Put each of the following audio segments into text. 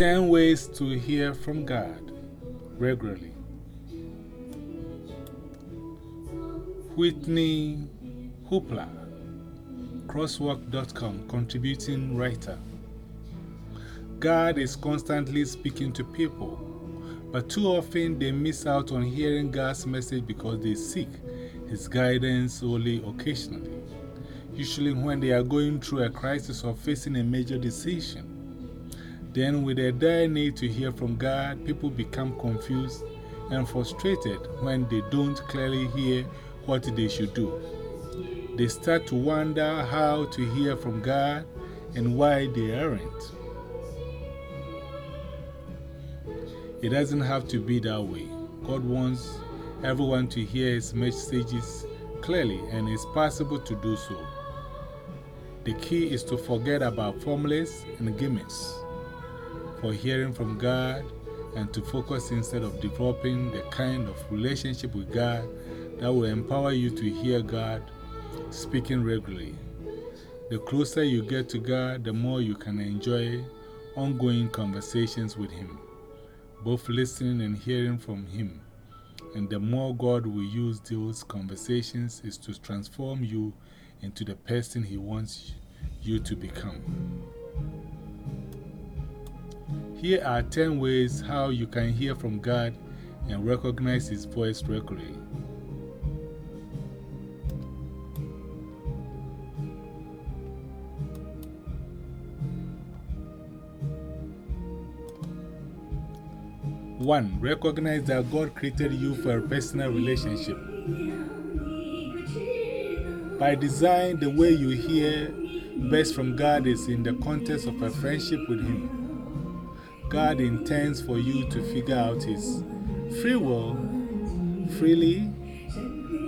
10 ways to hear from God regularly. Whitney Hopler, Crosswalk.com, contributing writer. God is constantly speaking to people, but too often they miss out on hearing God's message because they seek His guidance only occasionally, usually when they are going through a crisis or facing a major decision. Then, with a dire need to hear from God, people become confused and frustrated when they don't clearly hear what they should do. They start to wonder how to hear from God and why they aren't. It doesn't have to be that way. God wants everyone to hear His messages clearly, and it's possible to do so. The key is to forget about formulas and gimmicks for hearing from God and to focus instead of developing the kind of relationship with God that will empower you to hear God speaking regularly. The closer you get to God, the more you can enjoy ongoing conversations with Him, both listening and hearing from Him. And the more God will use those conversations is to transform you into the person He wants you to become. Here are 10 ways how you can hear from God and recognize His voice regularly. One, recognize that God created you for a personal relationship. By design, the way you hear best from God is in the context of a friendship with Him. God intends for you to figure out His free will freely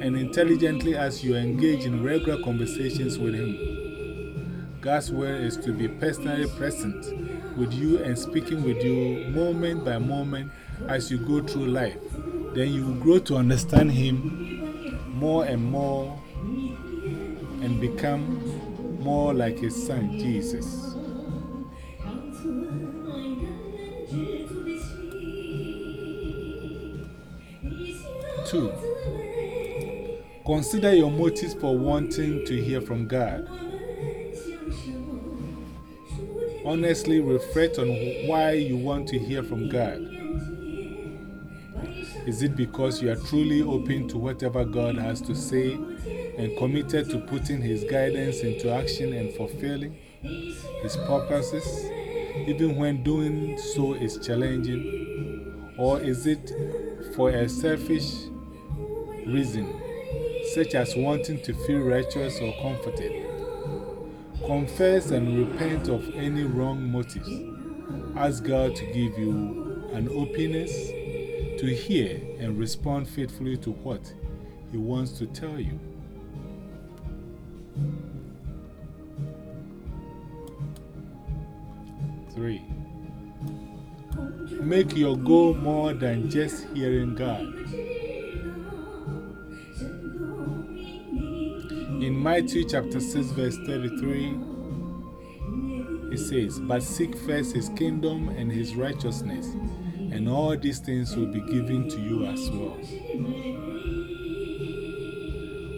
and intelligently as you engage in regular conversations with Him. God's will is to be personally present with you and speaking with you moment by moment as you go through life. Then you will grow to understand Him more and more and become more like His Son, Jesus. Two, consider your motives for wanting to hear from God. Honestly reflect on why you want to hear from God. Is it because you are truly open to whatever God has to say and committed to putting His guidance into action and fulfilling His purposes, even when doing so is challenging? Or is it for a selfish reason, such as wanting to feel righteous or comforted? Confess and repent of any wrong motives. Ask God to give you an openness to hear and respond faithfully to what He wants to tell you. Three, make your goal more than just hearing God. In Matthew chapter 6, verse 33, it says, But seek first his kingdom and his righteousness, and all these things will be given to you as well.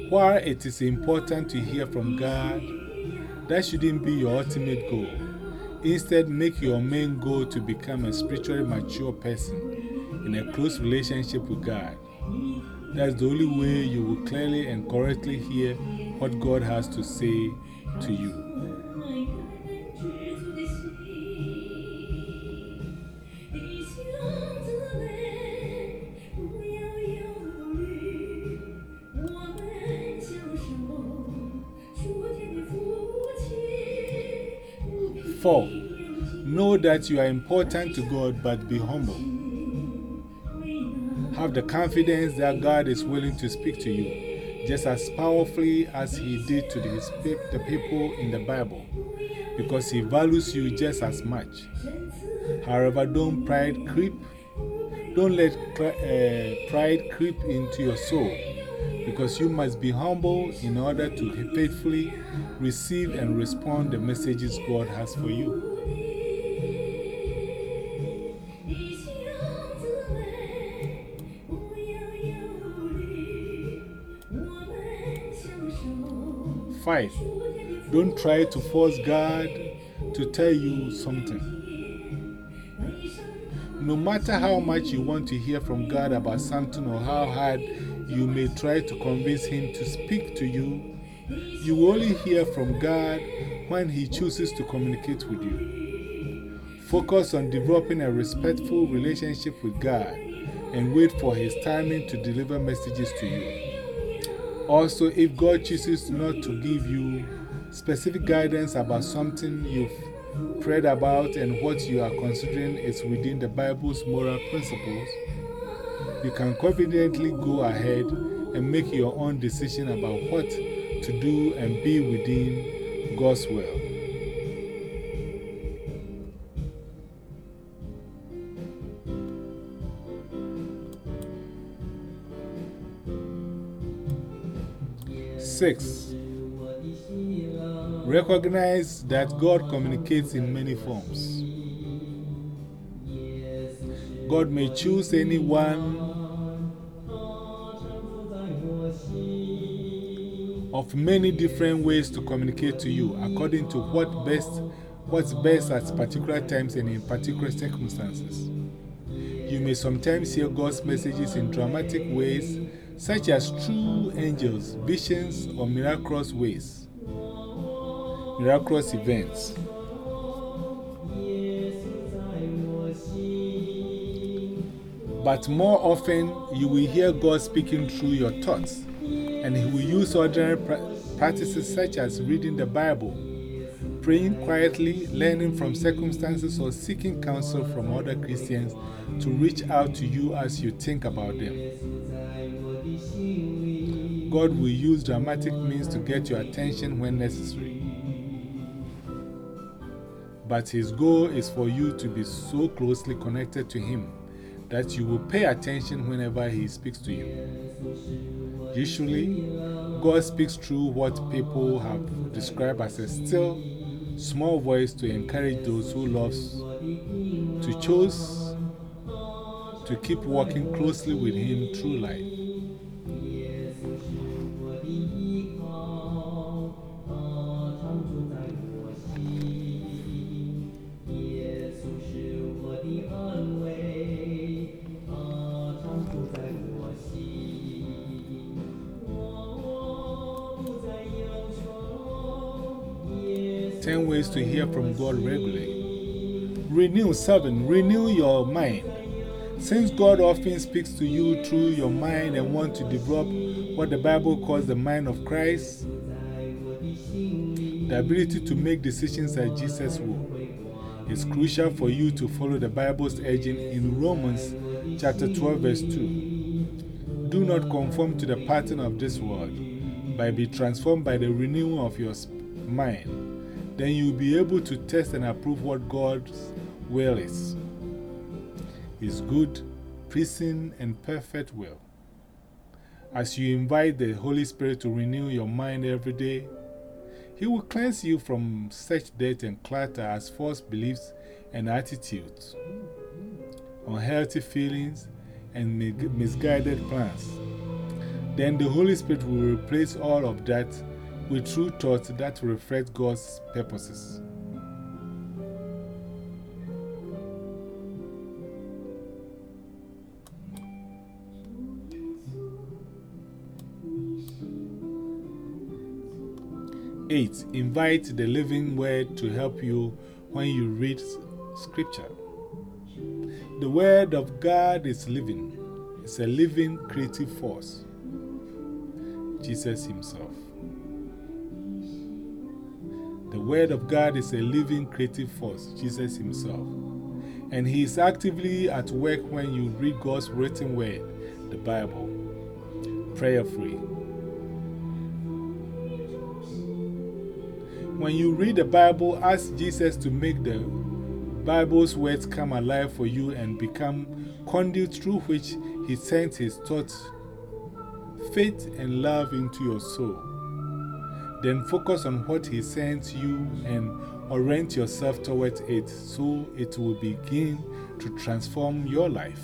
While it is important to hear from God, that shouldn't be your ultimate goal. Instead, make your main goal to become a spiritually mature person in a close relationship with God. That's the only way you will clearly and correctly hear what God has to say to you. Four, know that you are important to God, but be humble. Have the confidence that God is willing to speak to you just as powerfully as He did to his, the people in the Bible, because He values you just as much. However, don't pride creep. Don't let uh, pride creep into your soul, because you must be humble in order to faithfully receive and respond the messages God has for you. 5. Don't try to force God to tell you something. No matter how much you want to hear from God about something or how hard you may try to convince Him to speak to you, you only hear from God when He chooses to communicate with you. Focus on developing a respectful relationship with God and wait for His timing to deliver messages to you. Also, if God chooses not to give you specific guidance about something you've prayed about and what you are considering is within the Bible's moral principles, you can confidently go ahead and make your own decision about what to do and be within God's will. Six, recognize that God communicates in many forms. God may choose anyone of many different ways to communicate to you according to what best, what's best at particular times and in particular circumstances. You may sometimes hear God's messages in dramatic ways, such as true angels, visions, or miraculous ways miraculous events. But more often, you will hear God speaking through your thoughts, and He will use ordinary practices such as reading the Bible, praying quietly, learning from circumstances, or seeking counsel from other Christians to reach out to you as you think about them. God will use dramatic means to get your attention when necessary. But His goal is for you to be so closely connected to Him that you will pay attention whenever He speaks to you. Usually, God speaks through what people have described as a still, small voice to encourage those who love to choose to keep walking closely with Him through life. 10 ways to hear from God regularly. Renew 7. Renew your mind. Since God often speaks to you through your mind and wants to develop what the Bible calls the mind of Christ, the ability to make decisions as Jesus would, it's crucial for you to follow the Bible's urging in Romans chapter 12, verse 2. Do not conform to the pattern of this world, but be transformed by the renewing of your mind then you'll be able to test and approve what God's will is His good, pleasing, and perfect will. As you invite the Holy Spirit to renew your mind every day, He will cleanse you from such dirt and clutter as false beliefs and attitudes, unhealthy feelings, and misguided plans. Then the Holy Spirit will replace all of that with true thoughts that reflect God's purposes. Eight, invite the living word to help you when you read scripture. The word of God is living, it's a living creative force. Jesus Himself. Word of God is a living creative force, Jesus Himself. And He is actively at work when you read God's written Word, the Bible. Prayer free. When you read the Bible, ask Jesus to make the Bible's words come alive for you and become conduit through which He sends His thoughts, faith, and love into your soul. Then focus on what He sends you and orient yourself towards it so it will begin to transform your life.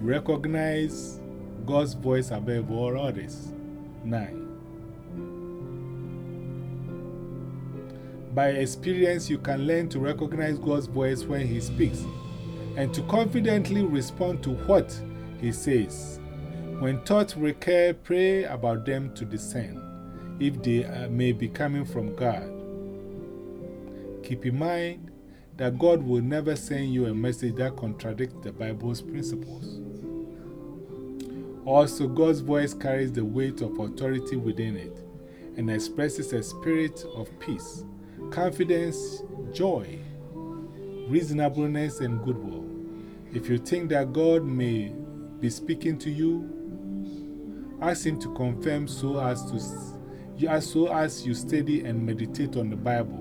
Recognize God's voice above all others. 9. By experience, you can learn to recognize God's voice when He speaks and to confidently respond to what He says. When thoughts recur, pray about them to discern if they may be coming from God. Keep in mind that God will never send you a message that contradicts the Bible's principles. Also, God's voice carries the weight of authority within it and expresses a spirit of peace, confidence, joy, reasonableness, and goodwill. If you think that God may be speaking to you, ask Him to confirm so as, to, so as you study and meditate on the Bible.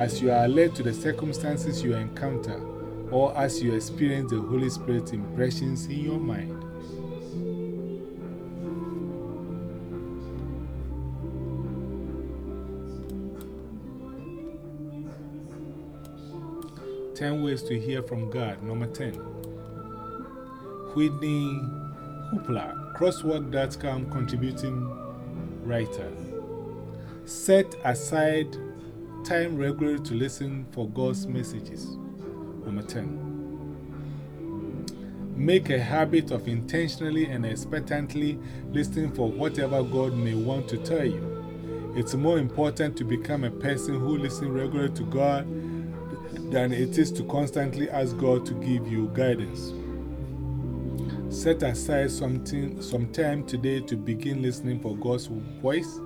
As you are led to the circumstances you encounter, or as you experience the Holy Spirit's impressions in your mind. Ten ways to hear from God. Number 10. Whitney Hopler, crosswalk.com contributing writer. Set aside time regularly to listen for God's messages. Number 10. Make a habit of intentionally and expectantly listening for whatever God may want to tell you. It's more important to become a person who listens regularly to God than it is to constantly ask God to give you guidance. Set aside something, some time today to begin listening for God's voice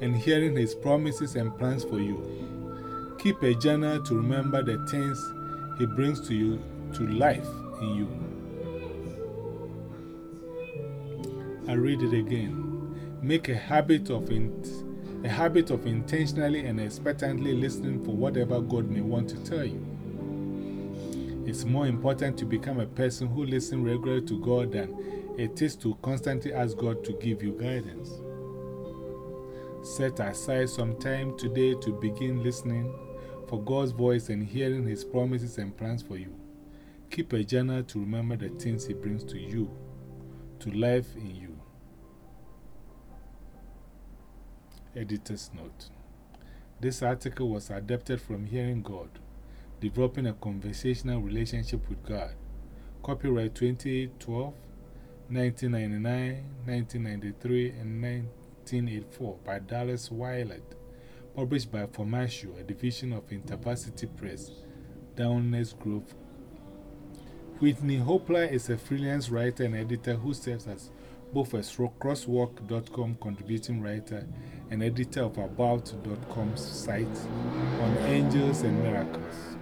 and hearing His promises and plans for you. Keep a journal to remember the things He brings to you to life in you. I read it again. Make a habit of a habit of intentionally and expectantly listening for whatever God may want to tell you. It's more important to become a person who listens regularly to God than it is to constantly ask God to give you guidance. Set aside some time today to begin listening for God's voice and hearing His promises and plans for you. Keep a journal to remember the things He brings to you, to life in you. Editor's note. This article was adapted from Hearing God, Developing a Conversational Relationship with God. Copyright 2012, 1999, 1993, and 1984 by Dallas Willard. Published by Formatio, a division of InterVarsity Press, Downers Grove. Whitney Hopler is a freelance writer and editor who serves as both a crosswalk.com contributing writer and editor of About.com's site on angels and miracles.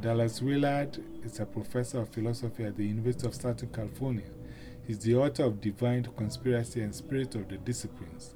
Dallas Willard is a professor of philosophy at the University of Southern California. He's the author of Divine Conspiracy and Spirit of the Disciplines,